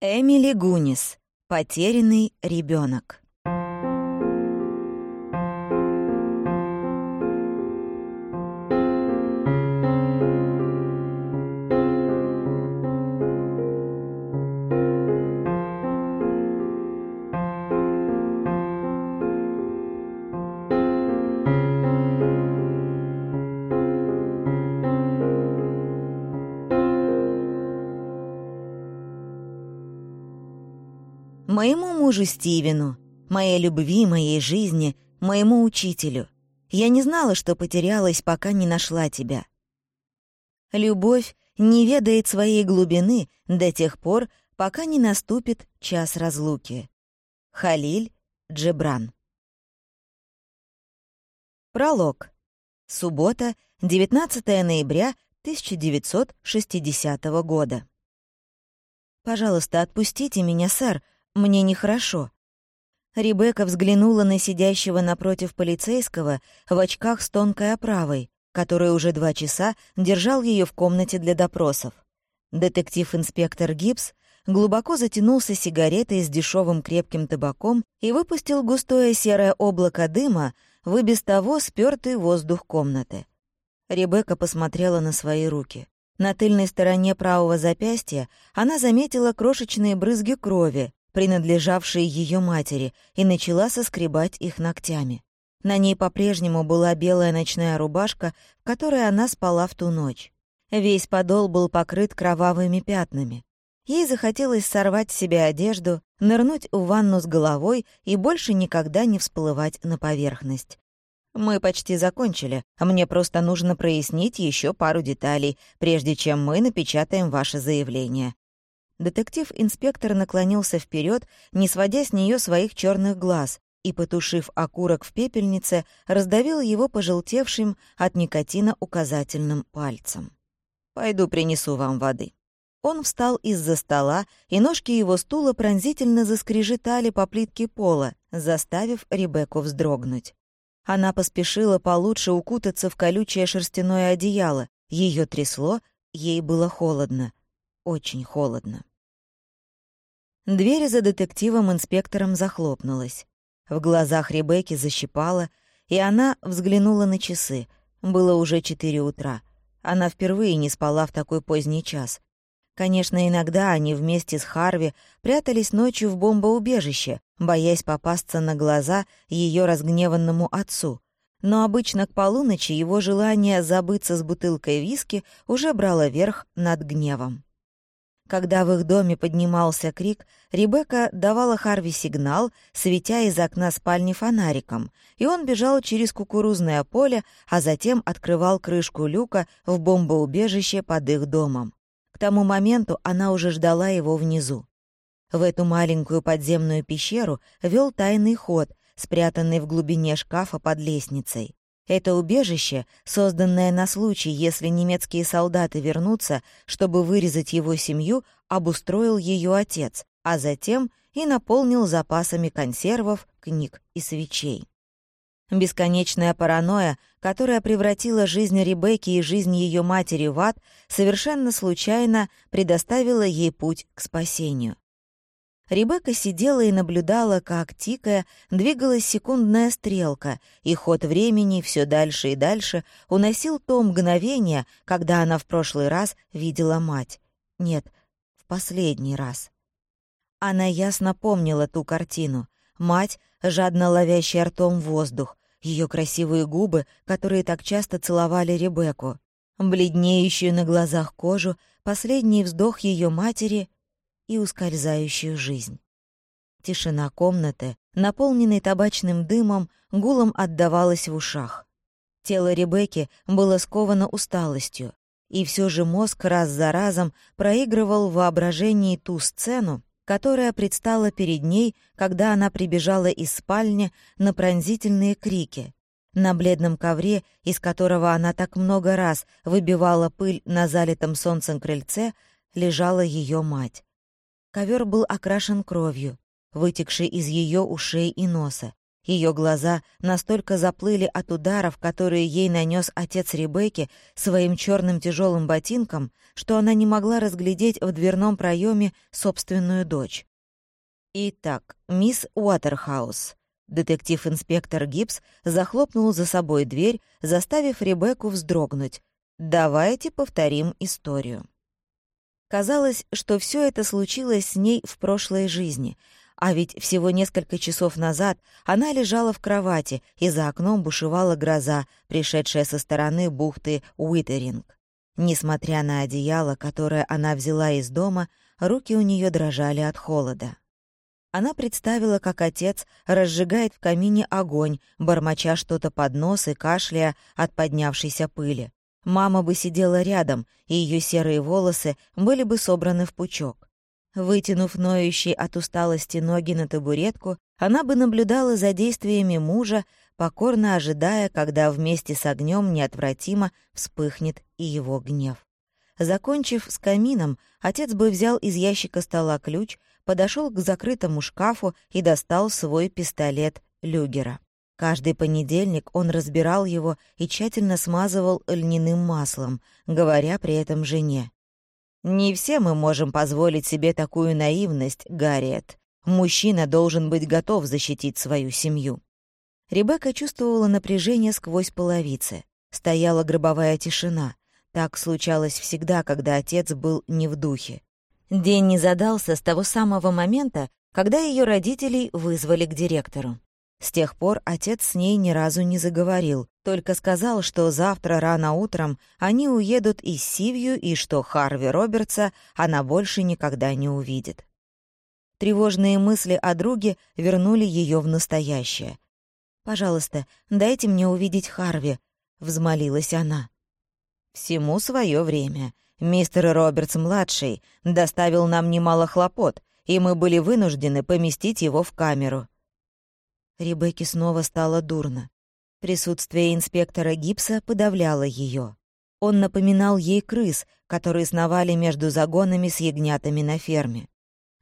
Эмили Гунис. Потерянный ребенок. Мужу Стивену, моей любви, моей жизни, моему учителю. Я не знала, что потерялась, пока не нашла тебя. Любовь не ведает своей глубины до тех пор, пока не наступит час разлуки. Халиль Джебран Пролог. Суббота, 19 ноября 1960 года. «Пожалуйста, отпустите меня, сэр», мне нехорошо». Ребекка взглянула на сидящего напротив полицейского в очках с тонкой оправой, который уже два часа держал ее в комнате для допросов. Детектив-инспектор Гибс глубоко затянулся сигаретой с дешевым крепким табаком и выпустил густое серое облако дыма в и без того спёртый воздух комнаты. Ребекка посмотрела на свои руки. На тыльной стороне правого запястья она заметила крошечные брызги крови, принадлежавшие ее матери, и начала соскребать их ногтями. На ней по-прежнему была белая ночная рубашка, в которой она спала в ту ночь. Весь подол был покрыт кровавыми пятнами. Ей захотелось сорвать с себя одежду, нырнуть в ванну с головой и больше никогда не всплывать на поверхность. «Мы почти закончили. Мне просто нужно прояснить еще пару деталей, прежде чем мы напечатаем ваше заявление. Детектив-инспектор наклонился вперед, не сводя с нее своих черных глаз, и, потушив окурок в пепельнице, раздавил его пожелтевшим от никотина указательным пальцем. «Пойду принесу вам воды». Он встал из-за стола, и ножки его стула пронзительно заскрежетали по плитке пола, заставив Ребекку вздрогнуть. Она поспешила получше укутаться в колючее шерстяное одеяло. Ее трясло, ей было холодно. Очень холодно. Дверь за детективом-инспектором захлопнулась. В глазах Ребекки защипала, и она взглянула на часы. Было уже четыре утра. Она впервые не спала в такой поздний час. Конечно, иногда они вместе с Харви прятались ночью в бомбоубежище, боясь попасться на глаза ее разгневанному отцу. Но обычно к полуночи его желание забыться с бутылкой виски уже брало верх над гневом. Когда в их доме поднимался крик, Ребекка давала Харви сигнал, светя из окна спальни фонариком, и он бежал через кукурузное поле, а затем открывал крышку люка в бомбоубежище под их домом. К тому моменту она уже ждала его внизу. В эту маленькую подземную пещеру вел тайный ход, спрятанный в глубине шкафа под лестницей. Это убежище, созданное на случай, если немецкие солдаты вернутся, чтобы вырезать его семью, обустроил ее отец, а затем и наполнил запасами консервов, книг и свечей. Бесконечная паранойя, которая превратила жизнь Ребекки и жизнь ее матери в ад, совершенно случайно предоставила ей путь к спасению. Ребекка сидела и наблюдала, как, тикая, двигалась секундная стрелка, и ход времени все дальше и дальше уносил то мгновение, когда она в прошлый раз видела мать. Нет, в последний раз. Она ясно помнила ту картину. Мать, жадно ловящая ртом воздух, ее красивые губы, которые так часто целовали Ребекку, бледнеющую на глазах кожу, последний вздох ее матери и ускользающую жизнь. Тишина комнаты, наполненной табачным дымом, гулом отдавалась в ушах. Тело Ребекки было сковано усталостью, и все же мозг раз за разом проигрывал в воображении ту сцену, которая предстала перед ней, когда она прибежала из спальни на пронзительные крики. На бледном ковре, из которого она так много раз выбивала пыль на залитом солнцем крыльце, лежала ее мать. Ковер был окрашен кровью, вытекшей из ее ушей и носа. Ее глаза настолько заплыли от ударов, которые ей нанес отец Ребекки своим черным тяжелым ботинком, что она не могла разглядеть в дверном проеме собственную дочь. «Итак, мисс Уотерхаус». Детектив-инспектор Гибс захлопнул за собой дверь, заставив Ребекку вздрогнуть. «Давайте повторим историю». Казалось, что все это случилось с ней в прошлой жизни — а ведь всего несколько часов назад она лежала в кровати, и за окном бушевала гроза, пришедшая со стороны бухты Уитеринг. Несмотря на одеяло, которое она взяла из дома, руки у нее дрожали от холода. Она представила, как отец разжигает в камине огонь, бормоча что-то под нос и кашляя от поднявшейся пыли. Мама бы сидела рядом, и ее серые волосы были бы собраны в пучок. Вытянув ноющие от усталости ноги на табуретку, она бы наблюдала за действиями мужа, покорно ожидая, когда вместе с огнем неотвратимо вспыхнет и его гнев. Закончив с камином, отец бы взял из ящика стола ключ, подошел к закрытому шкафу и достал свой пистолет Люгера. Каждый понедельник он разбирал его и тщательно смазывал льняным маслом, говоря при этом жене. Не все мы можем позволить себе такую наивность, Гарриет. Мужчина должен быть готов защитить свою семью. Ребекка чувствовала напряжение сквозь половицы. Стояла гробовая тишина. Так случалось всегда, когда отец был не в духе. День не задался с того самого момента, когда ее родителей вызвали к директору. С тех пор отец с ней ни разу не заговорил, только сказал, что завтра рано утром они уедут из Сивью и что Харви Робертса она больше никогда не увидит. Тревожные мысли о друге вернули ее в настоящее. «Пожалуйста, дайте мне увидеть Харви», — взмолилась она. «Всему свое время. Мистер Робертс-младший доставил нам немало хлопот, и мы были вынуждены поместить его в камеру. Ребекке снова стало дурно. Присутствие инспектора Гипса подавляло ее. Он напоминал ей крыс, которые сновали между загонами с ягнятами на ферме.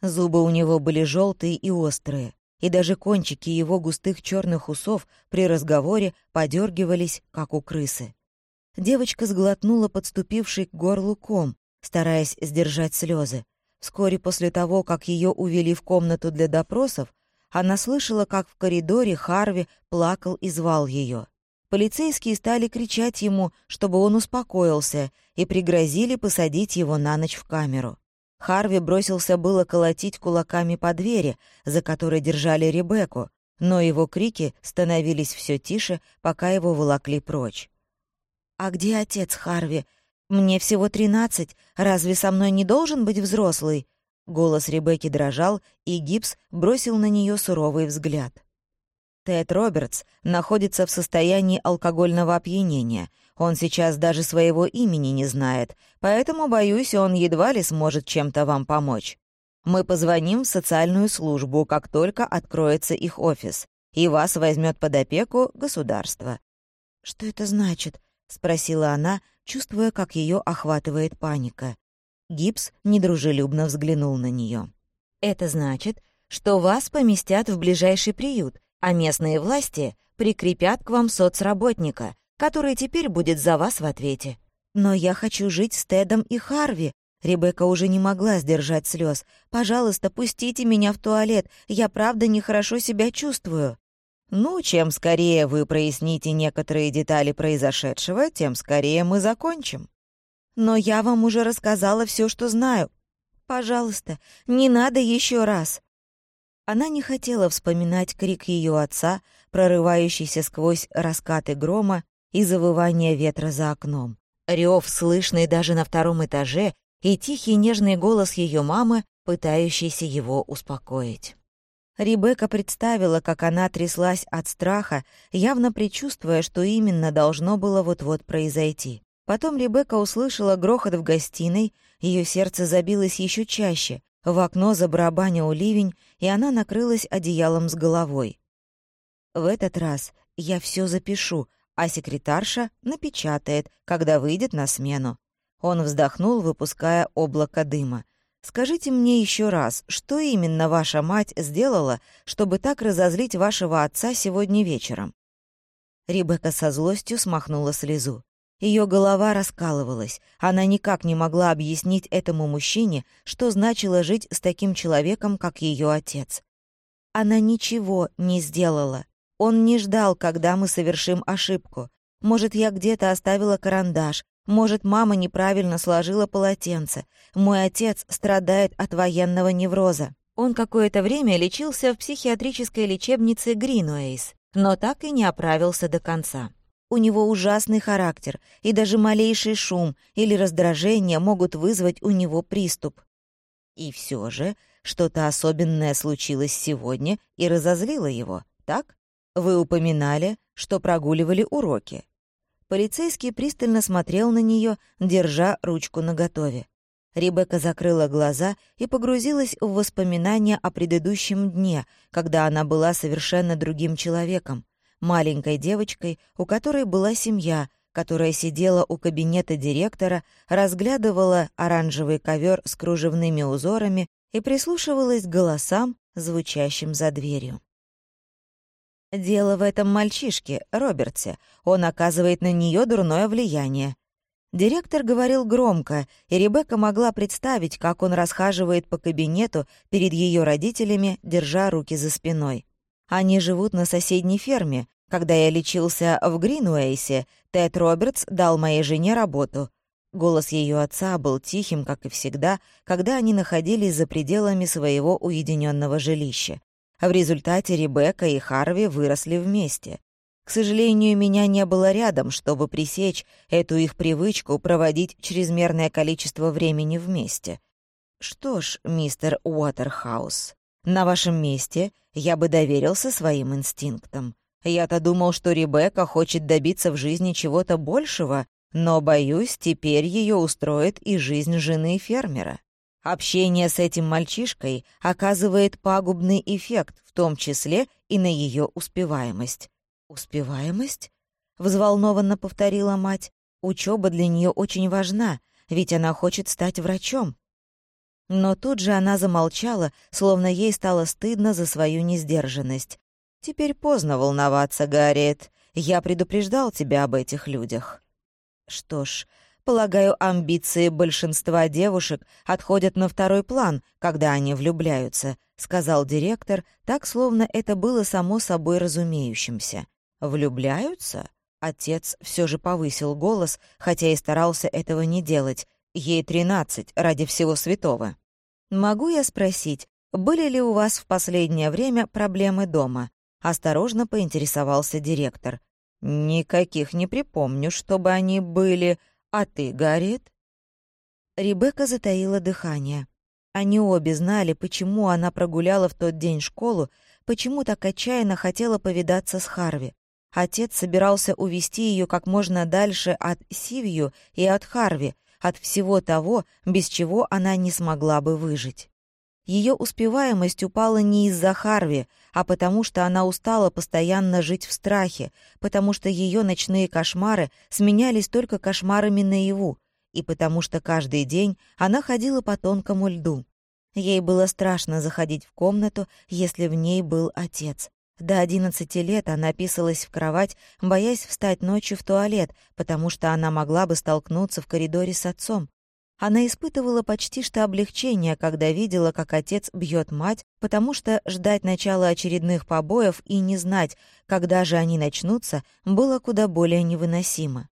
Зубы у него были желтые и острые, и даже кончики его густых черных усов при разговоре подергивались, как у крысы. Девочка сглотнула подступивший к горлу ком, стараясь сдержать слезы. Вскоре после того, как ее увели в комнату для допросов, она слышала, как в коридоре Харви плакал и звал ее. Полицейские стали кричать ему, чтобы он успокоился, и пригрозили посадить его на ночь в камеру. Харви бросился было колотить кулаками по двери, за которой держали Ребекку, но его крики становились все тише, пока его волокли прочь. «А где отец Харви? Мне всего тринадцать. Разве со мной не должен быть взрослый?» Голос Ребекки дрожал, и Гибс бросил на нее суровый взгляд. Тед Робертс находится в состоянии алкогольного опьянения. Он сейчас даже своего имени не знает, поэтому, боюсь, он едва ли сможет чем-то вам помочь. Мы позвоним в социальную службу, как только откроется их офис, и вас возьмет под опеку государство». «Что это значит?» — спросила она, чувствуя, как ее охватывает паника. Гибс недружелюбно взглянул на нее. «Это значит, что вас поместят в ближайший приют, а местные власти прикрепят к вам соцработника, который теперь будет за вас в ответе. Но я хочу жить с Тедом и Харви». Ребекка уже не могла сдержать слез. «Пожалуйста, пустите меня в туалет. Я правда нехорошо себя чувствую». «Ну, чем скорее вы проясните некоторые детали произошедшего, тем скорее мы закончим», но я вам уже рассказала все, что знаю. Пожалуйста, не надо еще раз». Она не хотела вспоминать крик ее отца, прорывающийся сквозь раскаты грома и завывание ветра за окном. Рев, слышный даже на втором этаже, и тихий нежный голос ее мамы, пытающийся его успокоить. Ребекка представила, как она тряслась от страха, явно предчувствуя, что именно должно было вот-вот произойти. Потом Ребекка услышала грохот в гостиной, ее сердце забилось еще чаще, в окно забарабанил ливень, и она накрылась одеялом с головой. «В этот раз я все запишу, а секретарша напечатает, когда выйдет на смену». Он вздохнул, выпуская облако дыма. Скажите мне еще раз, что именно ваша мать сделала, чтобы так разозлить вашего отца сегодня вечером?» Ребекка со злостью смахнула слезу. Ее голова раскалывалась. Она никак не могла объяснить этому мужчине, что значило жить с таким человеком, как ее отец. Она ничего не сделала. Он не ждал, когда мы совершим ошибку. Может, я где-то оставила карандаш, может, мама неправильно сложила полотенце. Мой отец страдает от военного невроза. Он какое-то время лечился в психиатрической лечебнице Гринуэйс, но так и не оправился до конца. У него ужасный характер, и даже малейший шум или раздражение могут вызвать у него приступ. И все же что-то особенное случилось сегодня и разозлило его, так? Вы упоминали, что прогуливали уроки. Полицейский пристально смотрел на нее, держа ручку наготове. Ребекка закрыла глаза и погрузилась в воспоминания о предыдущем дне, когда она была совершенно другим человеком, маленькой девочкой, у которой была семья, которая сидела у кабинета директора, разглядывала оранжевый ковер с кружевными узорами и прислушивалась к голосам, звучащим за дверью. Дело в этом мальчишке, Роберте. Он оказывает на нее дурное влияние. Директор говорил громко, и Ребекка могла представить, как он расхаживает по кабинету перед ее родителями, держа руки за спиной. Они живут на соседней ферме. Когда я лечился в Гринуэйсе, Тед Робертс дал моей жене работу. Голос ее отца был тихим, как и всегда, когда они находились за пределами своего уединенного жилища. В результате Ребекка и Харви выросли вместе. К сожалению, меня не было рядом, чтобы пресечь эту их привычку проводить чрезмерное количество времени вместе. Что ж, мистер Уотерхаус, на вашем месте я бы доверился своим инстинктам. Я-то думал, что Ребекка хочет добиться в жизни чего-то большего, но, боюсь, теперь ее устроит и жизнь жены фермера. Общение с этим мальчишкой оказывает пагубный эффект, в том числе и на ее успеваемость. «Успеваемость?» — взволнованно повторила мать. «Учеба для нее очень важна, ведь она хочет стать врачом». Но тут же она замолчала, словно ей стало стыдно за свою несдержанность. «Теперь поздно волноваться, Гарриет. Я предупреждал тебя об этих людях». Что ж, Полагаю, амбиции большинства девушек отходят на второй план, когда они влюбляются», — сказал директор, так, словно это было само собой разумеющимся. «Влюбляются?» Отец все же повысил голос, хотя и старался этого не делать. Ей тринадцать, ради всего святого. «Могу я спросить, были ли у вас в последнее время проблемы дома?» Осторожно поинтересовался директор. «Никаких не припомню, чтобы они были», «А ты, Гарриет?» Ребекка затаила дыхание. Они обе знали, почему она прогуляла в тот день школу, почему так отчаянно хотела повидаться с Харви. Отец собирался увести ее как можно дальше от Сивью и от Харви, от всего того, без чего она не смогла бы выжить. Ее успеваемость упала не из-за Харви, а потому что она устала постоянно жить в страхе, потому что ее ночные кошмары сменялись только кошмарами наяву, и потому что каждый день она ходила по тонкому льду. Ей было страшно заходить в комнату, если в ней был отец. До одиннадцати лет она писалась в кровать, боясь встать ночью в туалет, потому что она могла бы столкнуться в коридоре с отцом. Она испытывала почти что облегчение, когда видела, как отец бьет мать, потому что ждать начала очередных побоев и не знать, когда же они начнутся, было куда более невыносимо.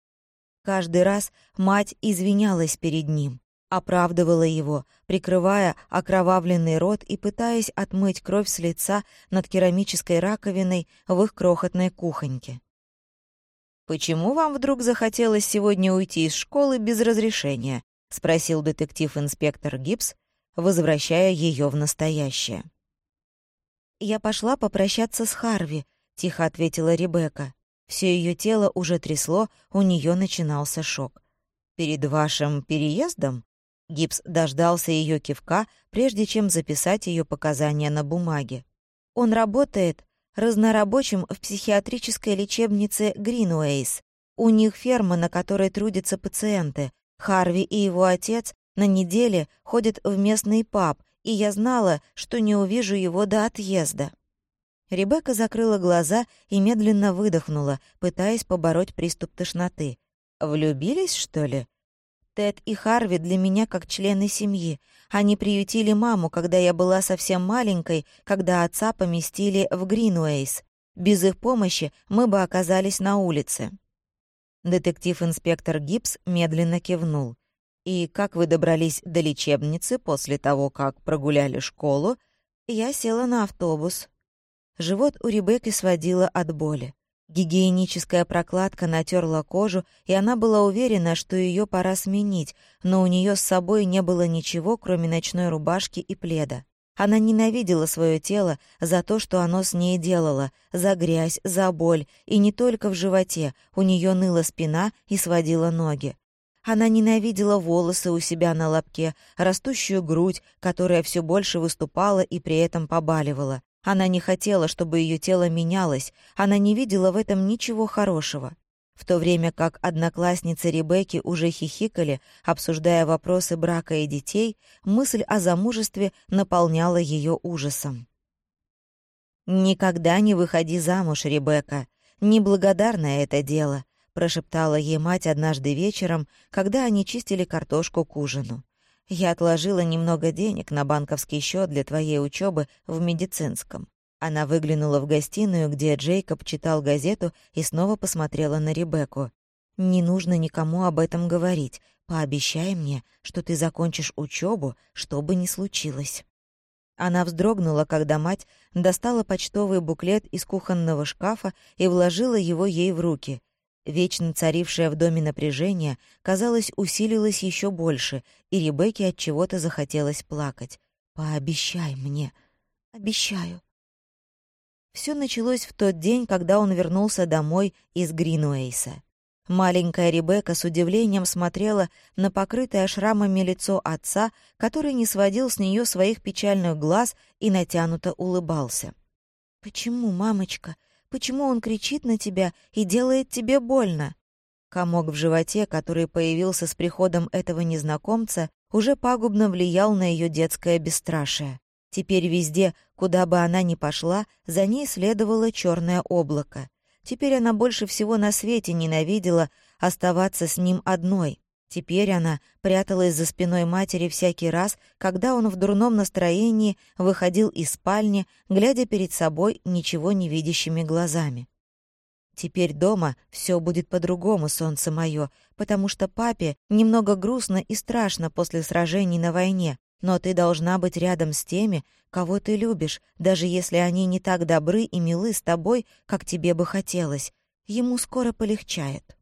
Каждый раз мать извинялась перед ним, оправдывала его, прикрывая окровавленный рот и пытаясь отмыть кровь с лица над керамической раковиной в их крохотной кухоньке. «Почему вам вдруг захотелось сегодня уйти из школы без разрешения?» — спросил детектив-инспектор Гибс, возвращая ее в настоящее. «Я пошла попрощаться с Харви», — тихо ответила Ребекка. Все ее тело уже трясло, у нее начинался шок. «Перед вашим переездом?» Гибс дождался ее кивка, прежде чем записать ее показания на бумаге. «Он работает разнорабочим в психиатрической лечебнице Гринуэйс. У них ферма, на которой трудятся пациенты. Харви и его отец На неделе ходит в местный паб, и я знала, что не увижу его до отъезда. Ребекка закрыла глаза и медленно выдохнула, пытаясь побороть приступ тошноты. «Влюбились, что ли?» Тед и Харви для меня как члены семьи. Они приютили маму, когда я была совсем маленькой, когда отца поместили в Гринуэйс. Без их помощи мы бы оказались на улице. Детектив-инспектор Гибс медленно кивнул. «И как вы добрались до лечебницы после того, как прогуляли школу?» Я села на автобус. Живот у Ребекки сводило от боли. Гигиеническая прокладка натерла кожу, и она была уверена, что ее пора сменить, но у нее с собой не было ничего, кроме ночной рубашки и пледа. Она ненавидела свое тело за то, что оно с ней делало, за грязь, за боль, и не только в животе, у нее ныла спина и сводила ноги. Она ненавидела волосы у себя на лобке, растущую грудь, которая все больше выступала и при этом побаливала. Она не хотела, чтобы ее тело менялось, она не видела в этом ничего хорошего. В то время как одноклассницы Ребекки уже хихикали, обсуждая вопросы брака и детей, мысль о замужестве наполняла ее ужасом. «Никогда не выходи замуж, Ребекка. Неблагодарное это дело», — прошептала ей мать однажды вечером, когда они чистили картошку к ужину. Я отложила немного денег на банковский счет для твоей учебы в медицинском». Она выглянула в гостиную, где Джейкоб читал газету, и снова посмотрела на Ребекку. «Не нужно никому об этом говорить. Пообещай мне, что ты закончишь учебу, что бы ни случилось». Она вздрогнула, когда мать достала почтовый буклет из кухонного шкафа и вложила его ей в руки — Вечно царившее в доме напряжение, казалось, усилилось еще больше, и Ребекке от чего-то захотелось плакать. «Пообещай мне». «Обещаю». Все началось в тот день, когда он вернулся домой из Гринуэйса. Маленькая Ребекка с удивлением смотрела на покрытое шрамами лицо отца, который не сводил с нее своих печальных глаз и натянуто улыбался. «Почему, мамочка?» Почему он кричит на тебя и делает тебе больно?» Комок в животе, который появился с приходом этого незнакомца, уже пагубно влиял на ее детское бесстрашие. Теперь везде, куда бы она ни пошла, за ней следовало черное облако. Теперь она больше всего на свете ненавидела оставаться с ним одной. Теперь она пряталась за спиной матери всякий раз, когда он в дурном настроении выходил из спальни, глядя перед собой ничего не видящими глазами. Теперь дома все будет по-другому, солнце мое, потому что папе немного грустно и страшно после сражений на войне, но ты должна быть рядом с теми, кого ты любишь, даже если они не так добры и милы с тобой, как тебе бы хотелось. Ему скоро полегчает.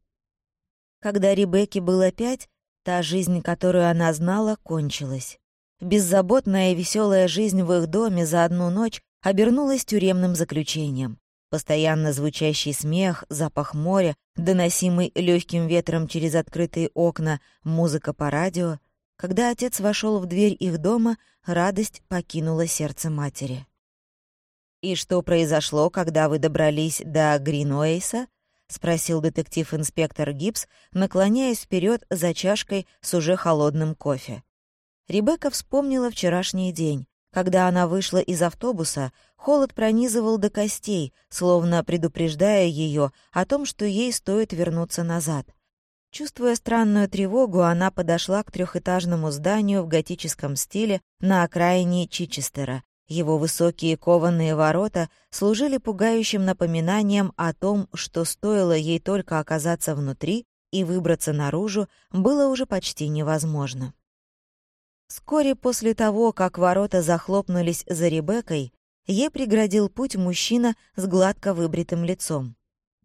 Когда Ребекке было пять, та жизнь, которую она знала, кончилась. Беззаботная и веселая жизнь в их доме за одну ночь обернулась тюремным заключением. Постоянно звучащий смех, запах моря, доносимый легким ветром через открытые окна, музыка по радио. Когда отец вошел в дверь их дома, радость покинула сердце матери. «И что произошло, когда вы добрались до Гринуэйса?» — спросил детектив-инспектор Гибс, наклоняясь вперед за чашкой с уже холодным кофе. Ребекка вспомнила вчерашний день. Когда она вышла из автобуса, холод пронизывал до костей, словно предупреждая ее о том, что ей стоит вернуться назад. Чувствуя странную тревогу, она подошла к трехэтажному зданию в готическом стиле на окраине Чичестера, его высокие кованые ворота служили пугающим напоминанием о том, что стоило ей только оказаться внутри и выбраться наружу, было уже почти невозможно. Вскоре после того, как ворота захлопнулись за Ребеккой, ей преградил путь мужчина с гладко выбритым лицом.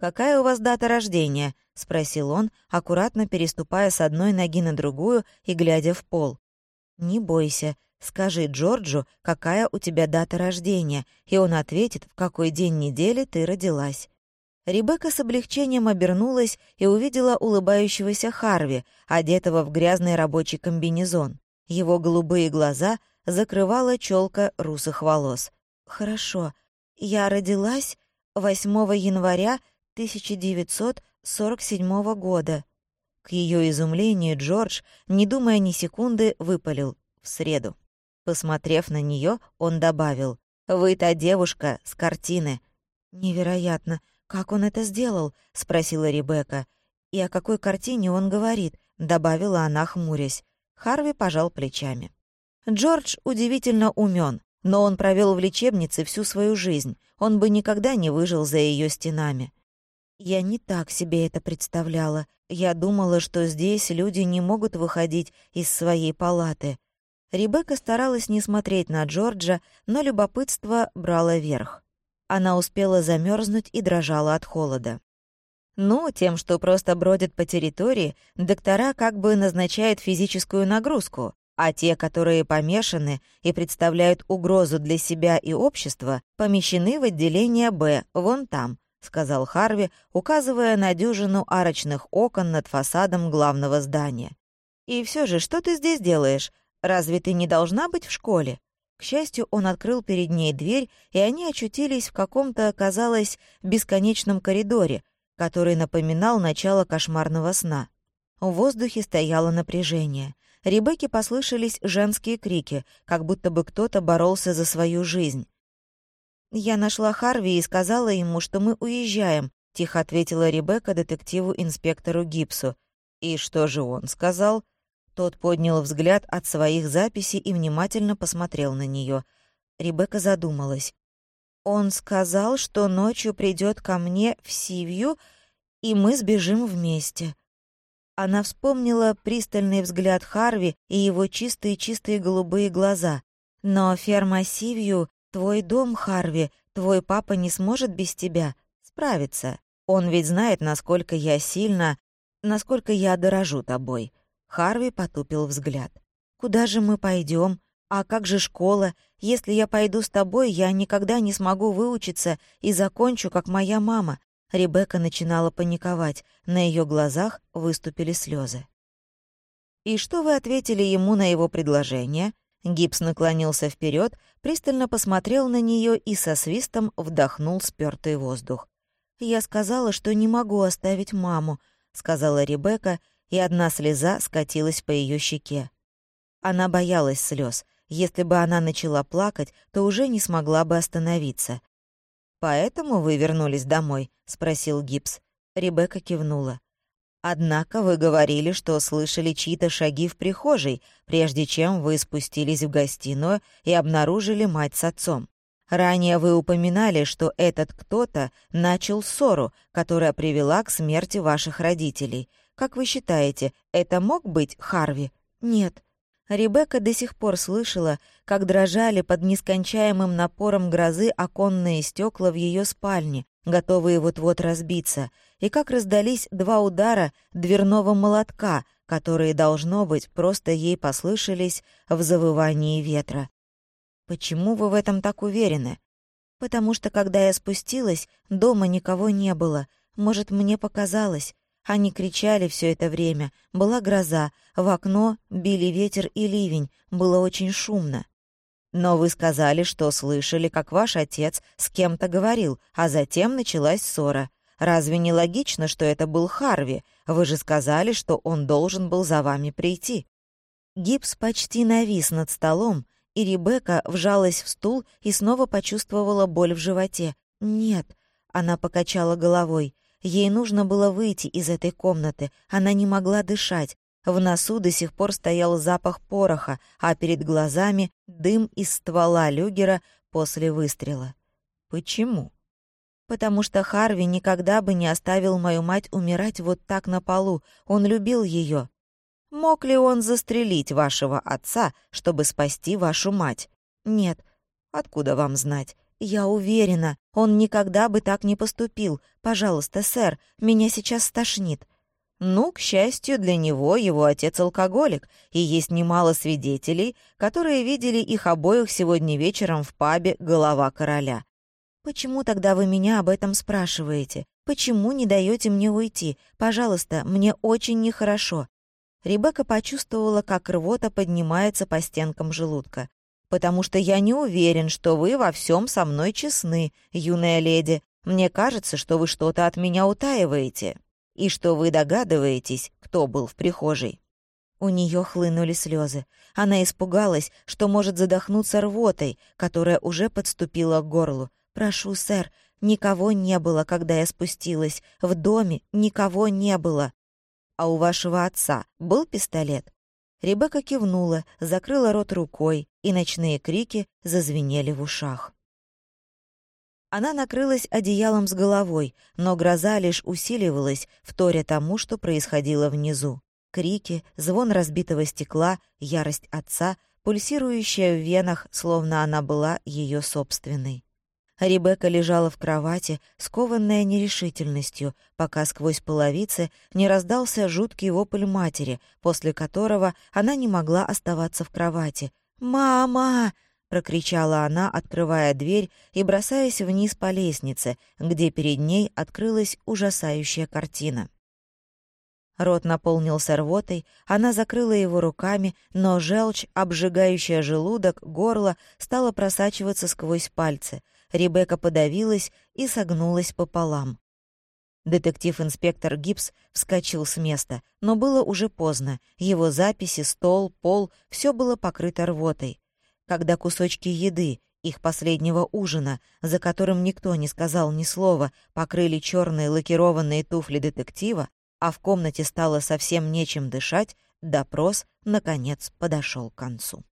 «Какая у вас дата рождения?» — спросил он, аккуратно переступая с одной ноги на другую и глядя в пол. «Не бойся», Скажи Джорджу, какая у тебя дата рождения, и он ответит, в какой день недели ты родилась». Ребекка с облегчением обернулась и увидела улыбающегося Харви, одетого в грязный рабочий комбинезон. Его голубые глаза закрывала челка русых волос. «Хорошо. Я родилась 8 января 1947 года». К ее изумлению Джордж, не думая ни секунды, выпалил «в среду». Посмотрев на нее, он добавил «Вы та девушка с картины». «Невероятно! Как он это сделал?» — спросила Ребекка. «И о какой картине он говорит?» — добавила она, хмурясь. Харви пожал плечами. Джордж удивительно умен, но он провел в лечебнице всю свою жизнь. Он бы никогда не выжил за ее стенами. Я не так себе это представляла. Я думала, что здесь люди не могут выходить из своей палаты. Ребекка старалась не смотреть на Джорджа, но любопытство брало верх. Она успела замерзнуть и дрожала от холода. Ну, тем, что просто бродят по территории, доктора как бы назначают физическую нагрузку, а те, которые помешаны и представляют угрозу для себя и общества, помещены в отделение «Б», вон там, — сказал Харви, указывая на дюжину арочных окон над фасадом главного здания. «И все же, что ты здесь делаешь? Разве ты не должна быть в школе?» К счастью, он открыл перед ней дверь, и они очутились в каком-то, казалось, бесконечном коридоре, который напоминал начало кошмарного сна. В воздухе стояло напряжение. Ребекке послышались женские крики, как будто бы кто-то боролся за свою жизнь. «Я нашла Харви и сказала ему, что мы уезжаем», — тихо ответила Ребекка детективу-инспектору Гипсу. «И что же он сказал?» Тот поднял взгляд от своих записей и внимательно посмотрел на нее. Ребекка задумалась. «Он сказал, что ночью придет ко мне в Сивью, и мы сбежим вместе». Она вспомнила пристальный взгляд Харви и его чистые-чистые голубые глаза. «Но ферма Сивью — твой дом, Харви, твой папа не сможет без тебя справиться. Он ведь знает, насколько я сильно, насколько я дорожу тобой». Харви потупил взгляд. «Куда же мы пойдем? А как же школа? Если я пойду с тобой, я никогда не смогу выучиться и закончу, как моя мама. Ребекка начинала паниковать, на ее глазах выступили слезы. «И что вы ответили ему на его предложение?» Гипс наклонился вперед, пристально посмотрел на нее и со свистом вдохнул спёртый воздух. «Я сказала, что не могу оставить маму», — сказала Ребекка, и одна слеза скатилась по ее щеке. Она боялась слез. Если бы она начала плакать, то уже не смогла бы остановиться. «Поэтому вы вернулись домой?» — спросил Гипс. Ребекка кивнула. «Однако вы говорили, что слышали чьи-то шаги в прихожей, прежде чем вы спустились в гостиную и обнаружили мать с отцом. Ранее вы упоминали, что этот кто-то начал ссору, которая привела к смерти ваших родителей. Как вы считаете, это мог быть Харви? Нет. Ребекка до сих пор слышала, как дрожали под нескончаемым напором грозы оконные стекла в ее спальне, готовые вот-вот разбиться, и как раздались два удара дверного молотка, которые, должно быть, просто ей послышались в завывании ветра. «Почему вы в этом так уверены?» «Потому что, когда я спустилась, дома никого не было. Может, мне показалось. Они кричали все это время. Была гроза, в окно били ветер и ливень, было очень шумно. Но вы сказали, что слышали, как ваш отец с кем-то говорил, а затем началась ссора. Разве не логично, что это был Харви? Вы же сказали, что он должен был за вами прийти. Гипс почти навис над столом, и Ребекка вжалась в стул и снова почувствовала боль в животе. «Нет», — она покачала головой, Ей нужно было выйти из этой комнаты, она не могла дышать. В носу до сих пор стоял запах пороха, а перед глазами дым из ствола люгера после выстрела. Почему? Потому что Харви никогда бы не оставил мою мать умирать вот так на полу. Он любил ее. Мог ли он застрелить вашего отца, чтобы спасти вашу мать? Нет. Откуда вам знать? «Я уверена, он никогда бы так не поступил. Пожалуйста, сэр, меня сейчас стошнит». Ну, к счастью для него, его отец алкоголик, и есть немало свидетелей, которые видели их обоих сегодня вечером в пабе «Голова короля». «Почему тогда вы меня об этом спрашиваете? Почему не даете мне уйти? Пожалуйста, мне очень нехорошо». Ребекка почувствовала, как рвота поднимается по стенкам желудка потому что я не уверен, что вы во всем со мной честны, юная леди. Мне кажется, что вы что-то от меня утаиваете». и что вы догадываетесь, кто был в прихожей». У нее хлынули слезы. Она испугалась, что может задохнуться рвотой, которая уже подступила к горлу. «Прошу, сэр, никого не было, когда я спустилась. В доме никого не было». «А у вашего отца был пистолет?» Ребекка кивнула, закрыла рот рукой, и ночные крики зазвенели в ушах. Она накрылась одеялом с головой, но гроза лишь усиливалась, вторя тому, что происходило внизу. Крики, звон разбитого стекла, ярость отца, пульсирующая в венах, словно она была ее собственной. Ребекка лежала в кровати, скованная нерешительностью, пока сквозь половицы не раздался жуткий вопль матери, после которого она не могла оставаться в кровати. «Мама!» — прокричала она, открывая дверь и бросаясь вниз по лестнице, где перед ней открылась ужасающая картина. Рот наполнился рвотой, она закрыла его руками, но желчь, обжигающая желудок, горло, стала просачиваться сквозь пальцы — Ребекка подавилась и согнулась пополам. Детектив-инспектор Гибс вскочил с места, но было уже поздно. Его записи, стол, пол — все было покрыто рвотой. Когда кусочки еды, их последнего ужина, за которым никто не сказал ни слова, покрыли черные лакированные туфли детектива, а в комнате стало совсем нечем дышать, допрос, наконец, подошел к концу.